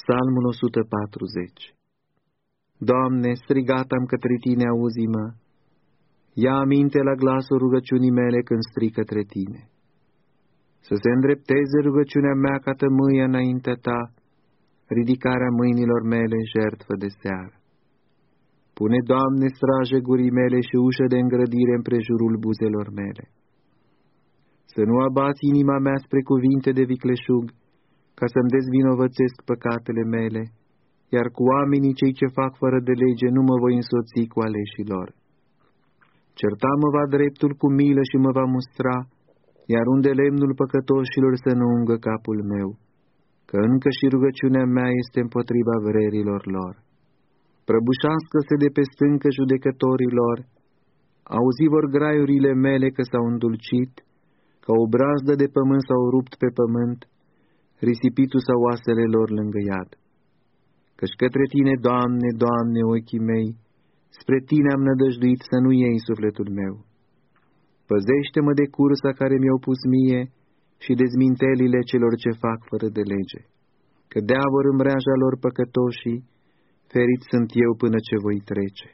Psalmul 140 Doamne, strigat am către Tine, auzi-mă, ia aminte la glasul rugăciunii mele când strig către Tine. Să se îndrepteze rugăciunea mea ca tămâia înaintea Ta, ridicarea mâinilor mele în jertfă de seară. Pune, Doamne, straje gurii mele și ușă de îngrădire împrejurul buzelor mele. Să nu abați inima mea spre cuvinte de vicleșug, ca să-mi dezvinovățesc păcatele mele, iar cu oamenii cei ce fac fără de lege nu mă voi însoți cu aleșii lor. Certa mă va dreptul cu milă și mă va mustra, iar unde lemnul păcătoșilor să nu ungă capul meu, că încă și rugăciunea mea este împotriva vrerilor lor. Prăbușească-se de pe stâncă judecătorilor, auzi vor graiurile mele că s-au îndulcit, ca o brazdă de pământ s-au rupt pe pământ, risipitul sau oasele lor lângă iad. Căci către Tine, Doamne, Doamne, ochii mei, spre Tine am nădăjduit să nu iei sufletul meu. Păzește-mă de cursa care mi-au pus mie și dezmintelile celor ce fac fără de lege, că deavor în mreaja lor păcătoșii, ferit sunt eu până ce voi trece.